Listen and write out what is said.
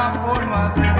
da forma